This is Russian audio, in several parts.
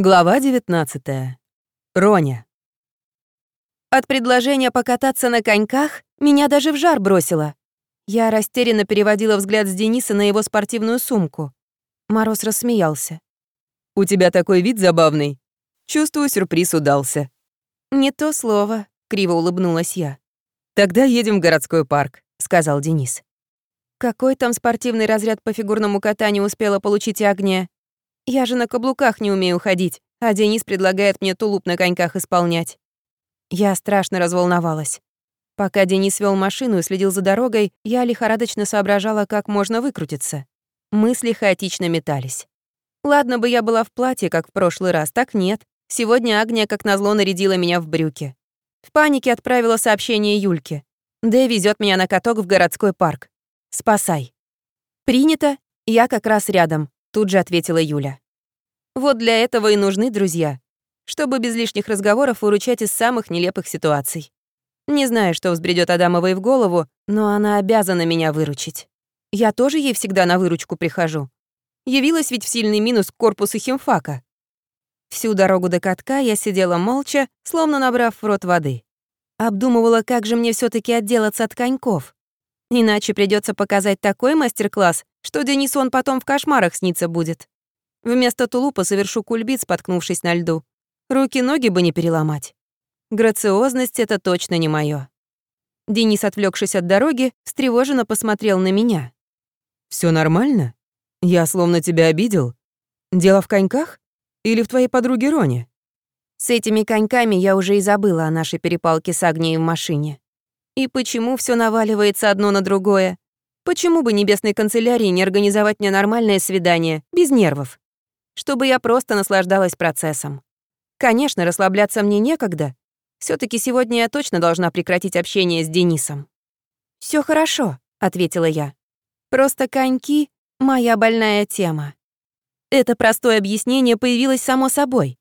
Глава 19. Роня. От предложения покататься на коньках меня даже в жар бросило. Я растерянно переводила взгляд с Дениса на его спортивную сумку. Мороз рассмеялся. «У тебя такой вид забавный. Чувствую, сюрприз удался». «Не то слово», — криво улыбнулась я. «Тогда едем в городской парк», — сказал Денис. Какой там спортивный разряд по фигурному катанию успела получить Агния? Я же на каблуках не умею ходить, а Денис предлагает мне тулуп на коньках исполнять. Я страшно разволновалась. Пока Денис вел машину и следил за дорогой, я лихорадочно соображала, как можно выкрутиться. Мысли хаотично метались. Ладно бы я была в платье, как в прошлый раз, так нет. Сегодня Агния, как назло, нарядила меня в брюки. В панике отправила сообщение Юльке. «Дэ везет меня на каток в городской парк. Спасай». «Принято, я как раз рядом», тут же ответила Юля. Вот для этого и нужны друзья, чтобы без лишних разговоров выручать из самых нелепых ситуаций. Не знаю, что взбредет Адамовой в голову, но она обязана меня выручить. Я тоже ей всегда на выручку прихожу. Явилась ведь в сильный минус к корпусу химфака. Всю дорогу до катка я сидела молча, словно набрав в рот воды. Обдумывала, как же мне все таки отделаться от коньков. Иначе придется показать такой мастер-класс, что Денису он потом в кошмарах снится будет. Вместо тулупа совершу кульбит, споткнувшись на льду. Руки-ноги бы не переломать. Грациозность — это точно не моё. Денис, отвлекшись от дороги, встревоженно посмотрел на меня. Все нормально? Я словно тебя обидел. Дело в коньках? Или в твоей подруге Роне?» С этими коньками я уже и забыла о нашей перепалке с Агнией в машине. И почему все наваливается одно на другое? Почему бы небесной канцелярии не организовать мне нормальное свидание, без нервов? Чтобы я просто наслаждалась процессом. Конечно, расслабляться мне некогда. все таки сегодня я точно должна прекратить общение с Денисом. Все хорошо», — ответила я. «Просто коньки — моя больная тема». Это простое объяснение появилось само собой.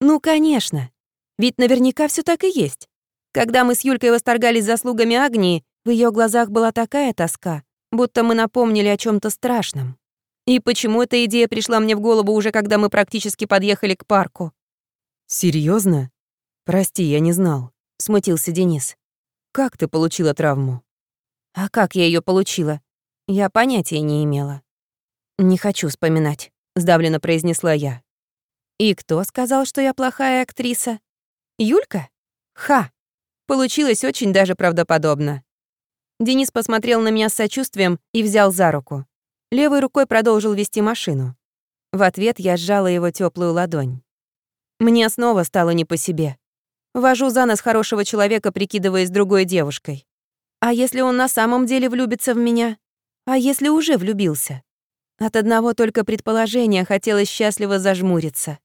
Ну, конечно. Ведь наверняка все так и есть. Когда мы с Юлькой восторгались заслугами Агнии, в ее глазах была такая тоска, будто мы напомнили о чем то страшном. И почему эта идея пришла мне в голову уже когда мы практически подъехали к парку? Серьезно? Прости, я не знал, смутился Денис. Как ты получила травму? А как я ее получила? Я понятия не имела. Не хочу вспоминать, сдавленно произнесла я. И кто сказал, что я плохая актриса? Юлька? Ха! Получилось очень даже правдоподобно. Денис посмотрел на меня с сочувствием и взял за руку. Левой рукой продолжил вести машину. В ответ я сжала его теплую ладонь. Мне снова стало не по себе. Вожу за нос хорошего человека, прикидываясь другой девушкой. А если он на самом деле влюбится в меня? А если уже влюбился? От одного только предположения хотелось счастливо зажмуриться.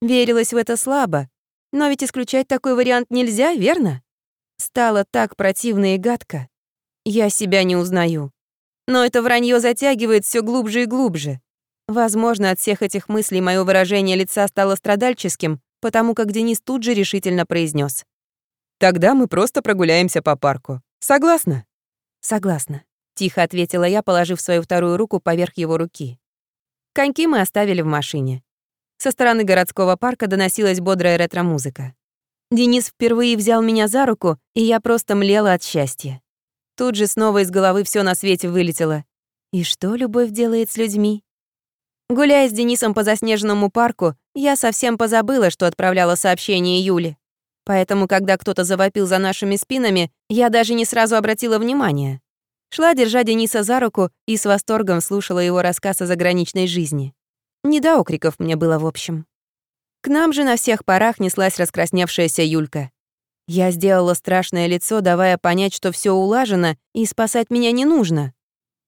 Верилось в это слабо, но ведь исключать такой вариант нельзя, верно? Стало так противно и гадко. Я себя не узнаю. Но это вранье затягивает все глубже и глубже. Возможно, от всех этих мыслей мое выражение лица стало страдальческим, потому как Денис тут же решительно произнес: «Тогда мы просто прогуляемся по парку. Согласна?» «Согласна», — тихо ответила я, положив свою вторую руку поверх его руки. Коньки мы оставили в машине. Со стороны городского парка доносилась бодрая ретро-музыка. Денис впервые взял меня за руку, и я просто млела от счастья. Тут же снова из головы все на свете вылетело. И что любовь делает с людьми? Гуляя с Денисом по заснеженному парку, я совсем позабыла, что отправляла сообщение Юле. Поэтому, когда кто-то завопил за нашими спинами, я даже не сразу обратила внимание. Шла, держа Дениса за руку, и с восторгом слушала его рассказ о заграничной жизни. Не до окриков мне было в общем. К нам же на всех парах неслась раскрасневшаяся Юлька. Я сделала страшное лицо, давая понять, что все улажено и спасать меня не нужно.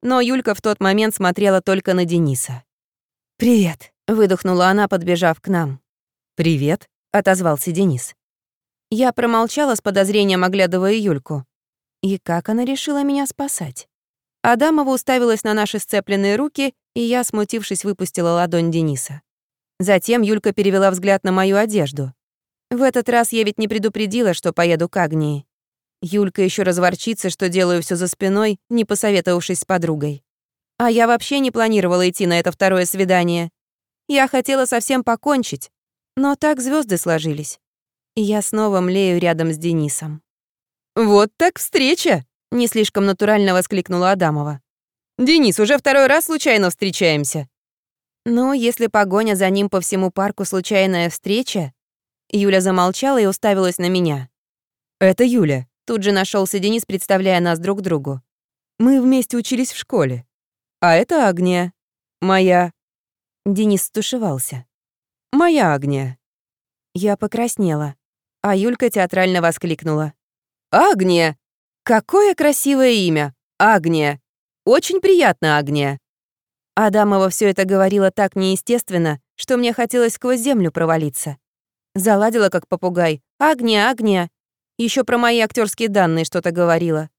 Но Юлька в тот момент смотрела только на Дениса. «Привет», — выдохнула она, подбежав к нам. «Привет», — отозвался Денис. Я промолчала с подозрением, оглядывая Юльку. И как она решила меня спасать? Адамова уставилась на наши сцепленные руки, и я, смутившись, выпустила ладонь Дениса. Затем Юлька перевела взгляд на мою одежду. В этот раз я ведь не предупредила, что поеду к Агнии. Юлька еще разворчится, что делаю все за спиной, не посоветовавшись с подругой. А я вообще не планировала идти на это второе свидание. Я хотела совсем покончить. Но так звезды сложились. И я снова млею рядом с Денисом. «Вот так встреча!» — не слишком натурально воскликнула Адамова. «Денис, уже второй раз случайно встречаемся». «Ну, если погоня за ним по всему парку случайная встреча...» Юля замолчала и уставилась на меня. «Это Юля», — тут же нашелся Денис, представляя нас друг другу. «Мы вместе учились в школе. А это Агния. Моя...» Денис стушевался. «Моя Агния». Я покраснела, а Юлька театрально воскликнула. «Агния! Какое красивое имя! Агния! Очень приятно, Агния!» Адамова все это говорила так неестественно, что мне хотелось сквозь землю провалиться. Заладила как попугай. «Агния, Агния!» Еще про мои актерские данные что-то говорила.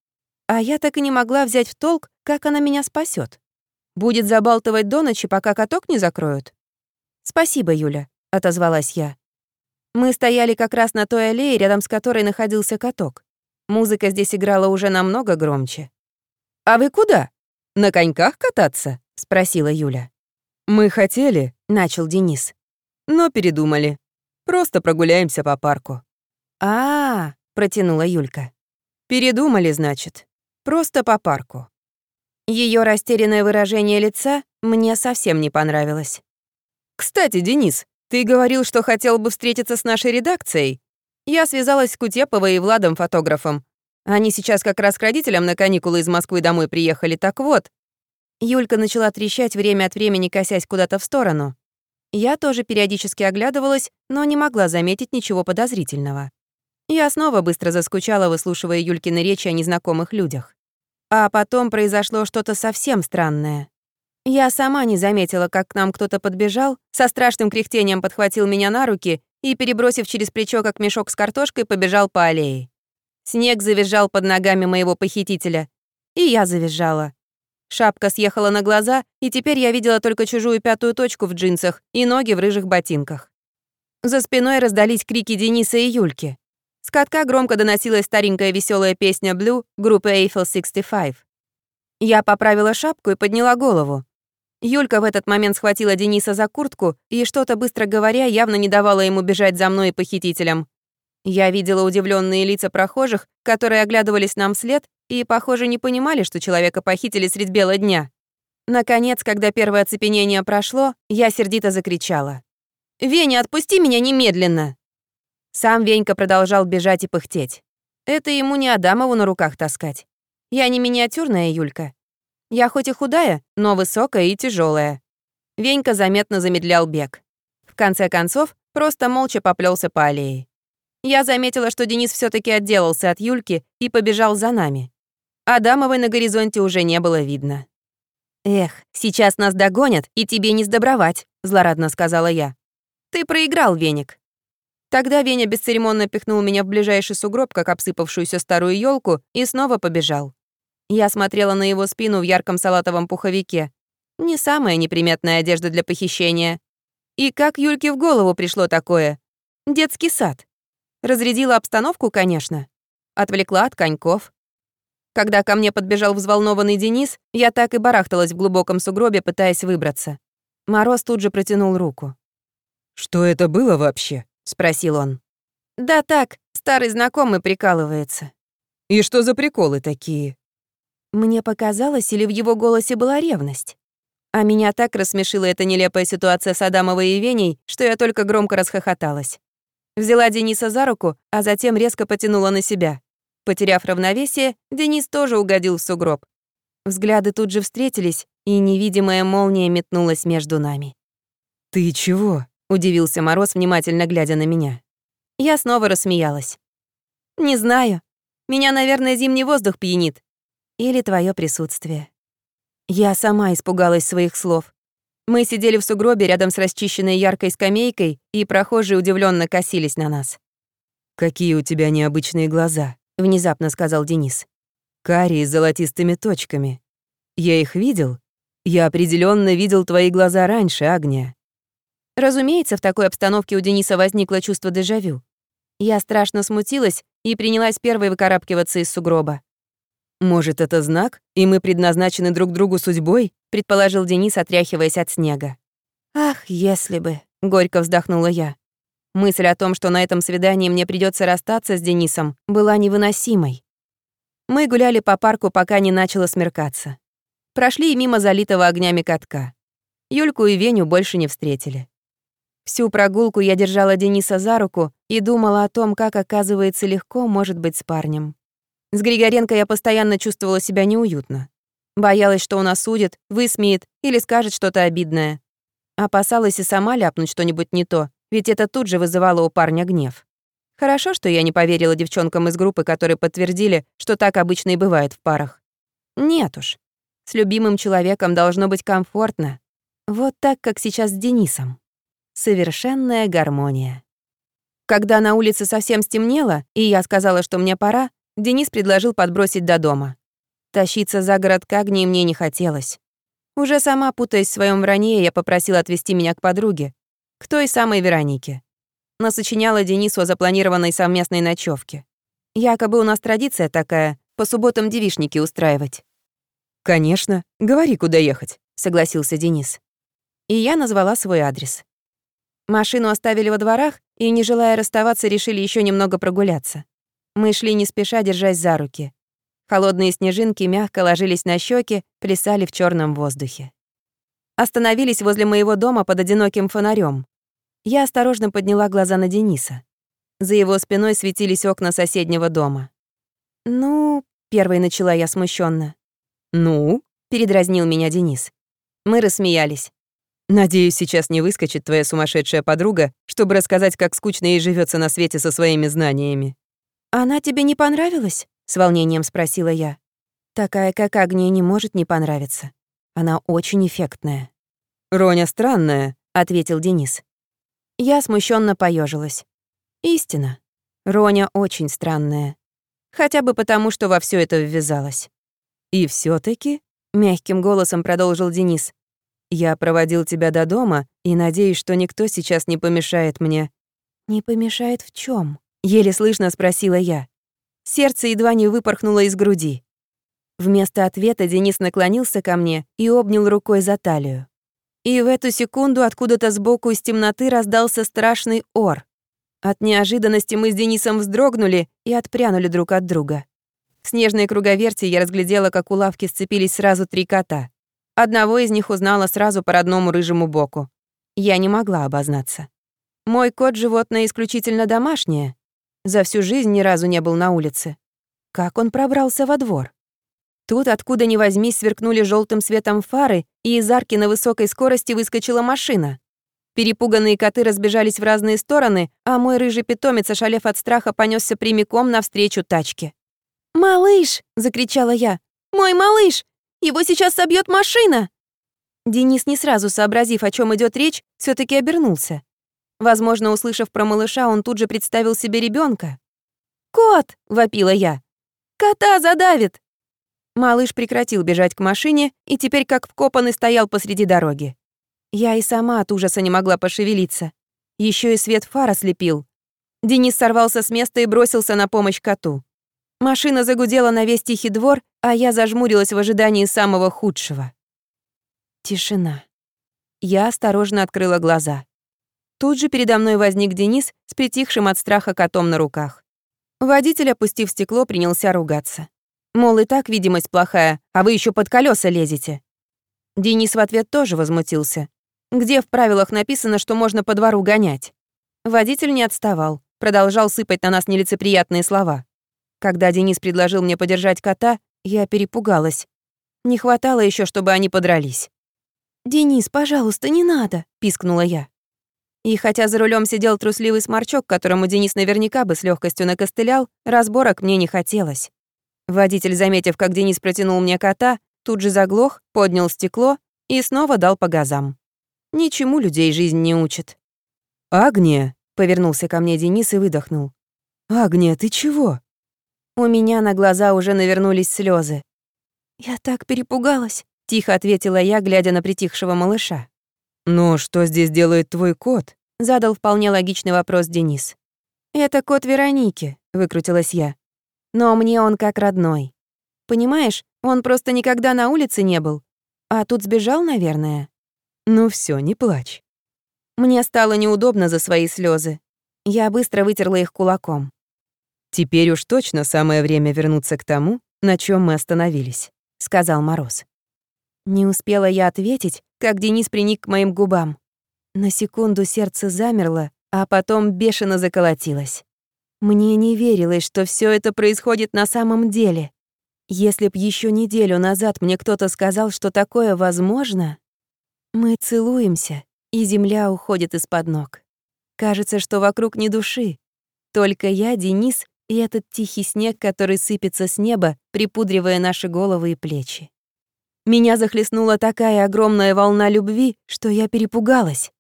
А я так и не могла взять в толк, как она меня спасет. Будет забалтывать до ночи, пока каток не закроют. «Спасибо, Юля», — отозвалась я. Мы стояли как раз на той аллее, рядом с которой находился каток. Музыка здесь играла уже намного громче. «А вы куда? На коньках кататься?» — спросила Юля. «Мы хотели», — начал Денис. «Но передумали. Просто прогуляемся по парку». «А-а-а», протянула Юлька. «Передумали, значит. Просто по парку». Ее растерянное выражение лица мне совсем не понравилось. «Кстати, Денис, ты говорил, что хотел бы встретиться с нашей редакцией. Я связалась с Кутеповой и Владом, фотографом. Они сейчас как раз к родителям на каникулы из Москвы домой приехали, так вот». Юлька начала трещать время от времени, косясь куда-то в сторону. Я тоже периодически оглядывалась, но не могла заметить ничего подозрительного. Я снова быстро заскучала, выслушивая Юлькины речи о незнакомых людях. А потом произошло что-то совсем странное. Я сама не заметила, как к нам кто-то подбежал, со страшным кряхтением подхватил меня на руки и, перебросив через плечо, как мешок с картошкой, побежал по аллее. Снег завизжал под ногами моего похитителя. И я завизжала. Шапка съехала на глаза, и теперь я видела только чужую пятую точку в джинсах и ноги в рыжих ботинках. За спиной раздались крики Дениса и Юльки. С катка громко доносилась старенькая веселая песня Blue группы Eiffel 65. Я поправила шапку и подняла голову. Юлька в этот момент схватила Дениса за куртку и, что-то быстро говоря, явно не давала ему бежать за мной и похитителем. Я видела удивленные лица прохожих, которые оглядывались нам вслед и, похоже, не понимали, что человека похитили средь бела дня. Наконец, когда первое оцепенение прошло, я сердито закричала. «Веня, отпусти меня немедленно!» Сам Венька продолжал бежать и пыхтеть. Это ему не Адамову на руках таскать. Я не миниатюрная Юлька. Я хоть и худая, но высокая и тяжелая. Венька заметно замедлял бег. В конце концов, просто молча поплелся по аллее. Я заметила, что Денис все таки отделался от Юльки и побежал за нами. Адамовой на горизонте уже не было видно. «Эх, сейчас нас догонят, и тебе не сдобровать», — злорадно сказала я. «Ты проиграл, Веник». Тогда Веня бесцеремонно пихнул меня в ближайший сугроб, как обсыпавшуюся старую елку, и снова побежал. Я смотрела на его спину в ярком салатовом пуховике. Не самая неприметная одежда для похищения. И как Юльке в голову пришло такое? Детский сад. Разрядила обстановку, конечно. Отвлекла от коньков. Когда ко мне подбежал взволнованный Денис, я так и барахталась в глубоком сугробе, пытаясь выбраться. Мороз тут же протянул руку. «Что это было вообще?» — спросил он. «Да так, старый знакомый прикалывается». «И что за приколы такие?» Мне показалось, или в его голосе была ревность. А меня так рассмешила эта нелепая ситуация с Адамовой и Веней, что я только громко расхохоталась. Взяла Дениса за руку, а затем резко потянула на себя. Потеряв равновесие, Денис тоже угодил в сугроб. Взгляды тут же встретились, и невидимая молния метнулась между нами. «Ты чего?» — удивился Мороз, внимательно глядя на меня. Я снова рассмеялась. «Не знаю. Меня, наверное, зимний воздух пьянит. Или твое присутствие. Я сама испугалась своих слов. Мы сидели в сугробе рядом с расчищенной яркой скамейкой, и прохожие удивленно косились на нас. «Какие у тебя необычные глаза», — внезапно сказал Денис. «Карие с золотистыми точками. Я их видел? Я определенно видел твои глаза раньше, Агния». Разумеется, в такой обстановке у Дениса возникло чувство дежавю. Я страшно смутилась и принялась первой выкарабкиваться из сугроба. «Может, это знак, и мы предназначены друг другу судьбой?» — предположил Денис, отряхиваясь от снега. «Ах, если бы!» — горько вздохнула я. Мысль о том, что на этом свидании мне придется расстаться с Денисом, была невыносимой. Мы гуляли по парку, пока не начало смеркаться. Прошли и мимо залитого огнями катка. Юльку и Веню больше не встретили. Всю прогулку я держала Дениса за руку и думала о том, как, оказывается, легко может быть с парнем. С Григоренко я постоянно чувствовала себя неуютно. Боялась, что он осудит, высмеет или скажет что-то обидное. Опасалась и сама ляпнуть что-нибудь не то, ведь это тут же вызывало у парня гнев. Хорошо, что я не поверила девчонкам из группы, которые подтвердили, что так обычно и бывает в парах. Нет уж. С любимым человеком должно быть комфортно. Вот так, как сейчас с Денисом. Совершенная гармония. Когда на улице совсем стемнело, и я сказала, что мне пора, Денис предложил подбросить до дома. Тащиться за город к Агнии мне не хотелось. Уже сама, путаясь в своем вранье, я попросила отвезти меня к подруге, к той самой Веронике. Насочиняла Денису о запланированной совместной ночевке. Якобы у нас традиция такая — по субботам девишники устраивать. «Конечно. Говори, куда ехать», — согласился Денис. И я назвала свой адрес. Машину оставили во дворах и, не желая расставаться, решили еще немного прогуляться. Мы шли не спеша, держась за руки. Холодные снежинки мягко ложились на щеки, плясали в черном воздухе. Остановились возле моего дома под одиноким фонарем. Я осторожно подняла глаза на Дениса. За его спиной светились окна соседнего дома. «Ну...» — первой начала я смущенно. «Ну?» — передразнил меня Денис. Мы рассмеялись. «Надеюсь, сейчас не выскочит твоя сумасшедшая подруга, чтобы рассказать, как скучно ей живется на свете со своими знаниями». «Она тебе не понравилась?» — с волнением спросила я. «Такая, как Агния, не может не понравиться. Она очень эффектная». «Роня странная», — ответил Денис. Я смущенно поежилась. Истина. Роня очень странная. Хотя бы потому, что во все это ввязалась. «И все таки мягким голосом продолжил Денис, «я проводил тебя до дома и надеюсь, что никто сейчас не помешает мне». «Не помешает в чем? еле слышно спросила я. Сердце едва не выпорхнуло из груди. Вместо ответа Денис наклонился ко мне и обнял рукой за талию. И в эту секунду откуда-то сбоку из темноты раздался страшный ор. От неожиданности мы с Денисом вздрогнули и отпрянули друг от друга. В снежной круговерти я разглядела, как у лавки сцепились сразу три кота. Одного из них узнала сразу по родному рыжему боку. Я не могла обознаться. Мой кот — животное исключительно домашнее, за всю жизнь ни разу не был на улице. Как он пробрался во двор? Тут, откуда ни возьмись, сверкнули желтым светом фары, и из арки на высокой скорости выскочила машина. Перепуганные коты разбежались в разные стороны, а мой рыжий питомец, ошалев от страха, понесся прямиком навстречу тачке. «Малыш!» — закричала я. «Мой малыш! Его сейчас собьет машина!» Денис, не сразу сообразив, о чем идет речь, все таки обернулся. Возможно, услышав про малыша, он тут же представил себе ребенка. «Кот!» — вопила я. «Кота задавит!» Малыш прекратил бежать к машине и теперь как вкопанный стоял посреди дороги. Я и сама от ужаса не могла пошевелиться. Еще и свет фара слепил. Денис сорвался с места и бросился на помощь коту. Машина загудела на весь тихий двор, а я зажмурилась в ожидании самого худшего. Тишина. Я осторожно открыла глаза. Тут же передо мной возник Денис с притихшим от страха котом на руках. Водитель, опустив стекло, принялся ругаться. Мол, и так видимость плохая, а вы еще под колеса лезете. Денис в ответ тоже возмутился. Где в правилах написано, что можно по двору гонять? Водитель не отставал, продолжал сыпать на нас нелицеприятные слова. Когда Денис предложил мне подержать кота, я перепугалась. Не хватало еще, чтобы они подрались. «Денис, пожалуйста, не надо», — пискнула я. И хотя за рулем сидел трусливый сморчок, которому Денис наверняка бы с легкостью накостылял, разборок мне не хотелось. Водитель, заметив, как Денис протянул мне кота, тут же заглох, поднял стекло и снова дал по газам. Ничему людей жизнь не учит. «Агния!» — повернулся ко мне Денис и выдохнул. «Агния, ты чего?» У меня на глаза уже навернулись слезы. «Я так перепугалась», — тихо ответила я, глядя на притихшего малыша. «Но что здесь делает твой кот?» — задал вполне логичный вопрос Денис. «Это кот Вероники», — выкрутилась я. «Но мне он как родной. Понимаешь, он просто никогда на улице не был. А тут сбежал, наверное». «Ну все, не плачь». Мне стало неудобно за свои слезы. Я быстро вытерла их кулаком. «Теперь уж точно самое время вернуться к тому, на чем мы остановились», — сказал Мороз. Не успела я ответить, как Денис приник к моим губам. На секунду сердце замерло, а потом бешено заколотилось. Мне не верилось, что все это происходит на самом деле. Если б еще неделю назад мне кто-то сказал, что такое возможно... Мы целуемся, и земля уходит из-под ног. Кажется, что вокруг ни души. Только я, Денис и этот тихий снег, который сыпется с неба, припудривая наши головы и плечи. Меня захлестнула такая огромная волна любви, что я перепугалась.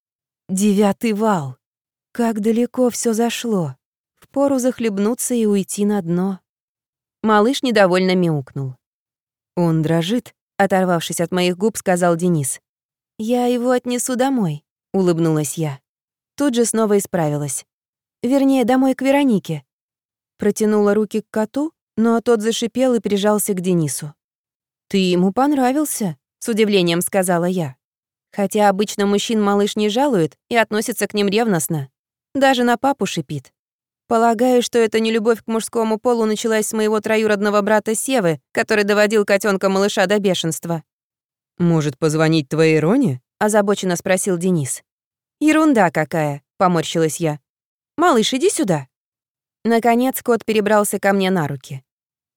Девятый вал. Как далеко все зашло. Впору захлебнуться и уйти на дно. Малыш недовольно мяукнул. «Он дрожит», — оторвавшись от моих губ, сказал Денис. «Я его отнесу домой», — улыбнулась я. Тут же снова исправилась. Вернее, домой к Веронике. Протянула руки к коту, но тот зашипел и прижался к Денису. «Ты ему понравился», — с удивлением сказала я. Хотя обычно мужчин малыш не жалует и относится к ним ревностно. Даже на папу шипит. Полагаю, что эта нелюбовь к мужскому полу началась с моего троюродного брата Севы, который доводил котенка малыша до бешенства. «Может, позвонить твоей Роне?» — озабоченно спросил Денис. «Ерунда какая», — поморщилась я. «Малыш, иди сюда». Наконец кот перебрался ко мне на руки.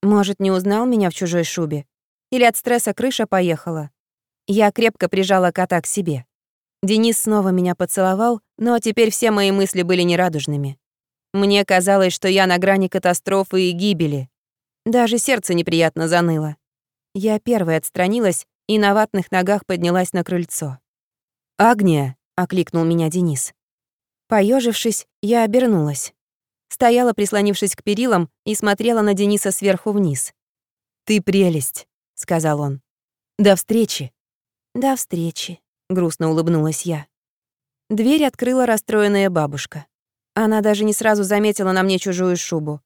Может, не узнал меня в чужой шубе? Или от стресса крыша поехала? Я крепко прижала кота к себе. Денис снова меня поцеловал, но теперь все мои мысли были нерадужными. Мне казалось, что я на грани катастрофы и гибели. Даже сердце неприятно заныло. Я первой отстранилась и на ватных ногах поднялась на крыльцо. «Агния!» — окликнул меня Денис. Поежившись, я обернулась. Стояла, прислонившись к перилам, и смотрела на Дениса сверху вниз. «Ты прелесть», — сказал он. «До встречи». «До встречи», — грустно улыбнулась я. Дверь открыла расстроенная бабушка. Она даже не сразу заметила на мне чужую шубу.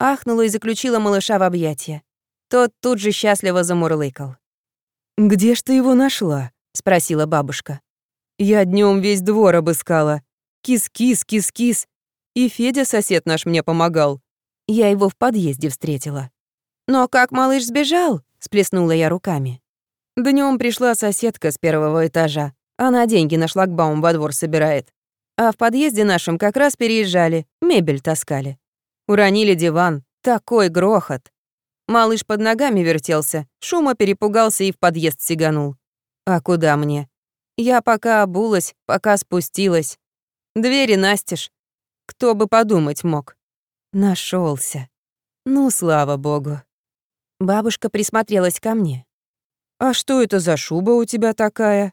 Ахнула и заключила малыша в объятия. Тот тут же счастливо замурлыкал. «Где ж ты его нашла?» — спросила бабушка. «Я днем весь двор обыскала. Кис-кис, кис-кис. И Федя, сосед наш, мне помогал. Я его в подъезде встретила». «Но как малыш сбежал?» — сплеснула я руками. Днем пришла соседка с первого этажа. Она деньги на шлагбаум во двор собирает. А в подъезде нашем как раз переезжали, мебель таскали. Уронили диван. Такой грохот. Малыш под ногами вертелся, шума перепугался и в подъезд сиганул. А куда мне? Я пока обулась, пока спустилась. Двери настежь. Кто бы подумать мог. Нашелся. Ну, слава богу. Бабушка присмотрелась ко мне. «А что это за шуба у тебя такая?»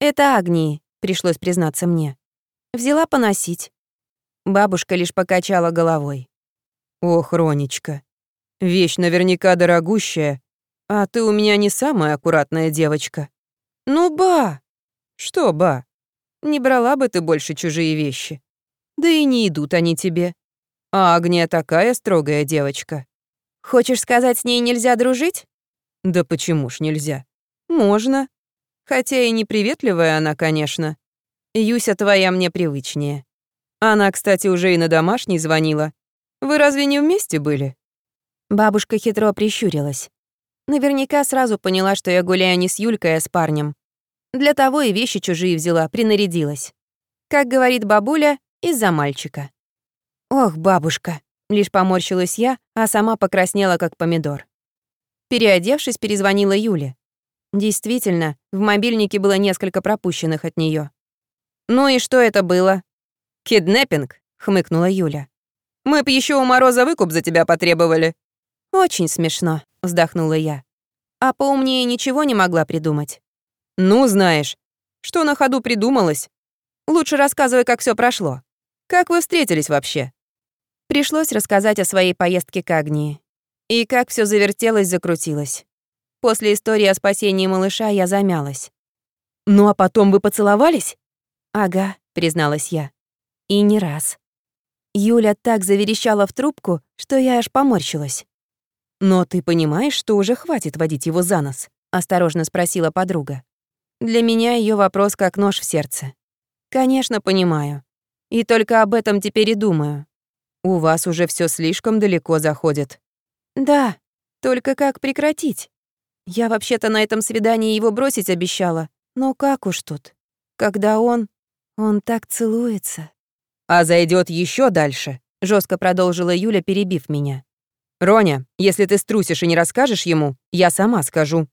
«Это Агнии», — пришлось признаться мне. Взяла поносить. Бабушка лишь покачала головой. «Ох, Ронечка, вещь наверняка дорогущая, а ты у меня не самая аккуратная девочка». «Ну, ба!» «Что, ба? Не брала бы ты больше чужие вещи. Да и не идут они тебе. А Агния такая строгая девочка». «Хочешь сказать, с ней нельзя дружить?» «Да почему ж нельзя? Можно. Хотя и неприветливая она, конечно. Юся твоя мне привычнее. Она, кстати, уже и на домашний звонила. Вы разве не вместе были?» Бабушка хитро прищурилась. Наверняка сразу поняла, что я гуляю не с Юлькой, а с парнем. Для того и вещи чужие взяла, принарядилась. Как говорит бабуля, из-за мальчика. «Ох, бабушка!» — лишь поморщилась я, а сама покраснела, как помидор. Переодевшись, перезвонила Юле. Действительно, в мобильнике было несколько пропущенных от нее. «Ну и что это было?» «Киднеппинг», — хмыкнула Юля. «Мы б еще у Мороза выкуп за тебя потребовали». «Очень смешно», — вздохнула я. «А поумнее ничего не могла придумать». «Ну, знаешь, что на ходу придумалось? Лучше рассказывай, как все прошло. Как вы встретились вообще?» Пришлось рассказать о своей поездке к Агнии. И как все завертелось, закрутилось. После истории о спасении малыша я замялась. «Ну а потом вы поцеловались?» «Ага», — призналась я. «И не раз». Юля так заверещала в трубку, что я аж поморщилась. «Но ты понимаешь, что уже хватит водить его за нос?» — осторожно спросила подруга. Для меня ее вопрос как нож в сердце. «Конечно, понимаю. И только об этом теперь и думаю. У вас уже все слишком далеко заходит. Да, только как прекратить? Я вообще-то на этом свидании его бросить обещала. Но как уж тут? Когда он... Он так целуется. А зайдет еще дальше, жестко продолжила Юля, перебив меня. Роня, если ты струсишь и не расскажешь ему, я сама скажу.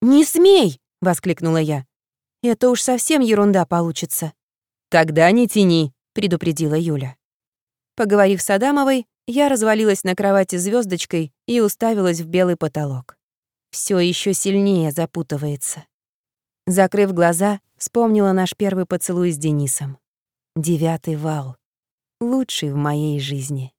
Не смей! воскликнула я. Это уж совсем ерунда получится. Тогда не тяни, предупредила Юля. Поговорив с Адамовой, я развалилась на кровати звездочкой и уставилась в белый потолок. Все еще сильнее запутывается. Закрыв глаза, вспомнила наш первый поцелуй с Денисом. Девятый вал. Лучший в моей жизни.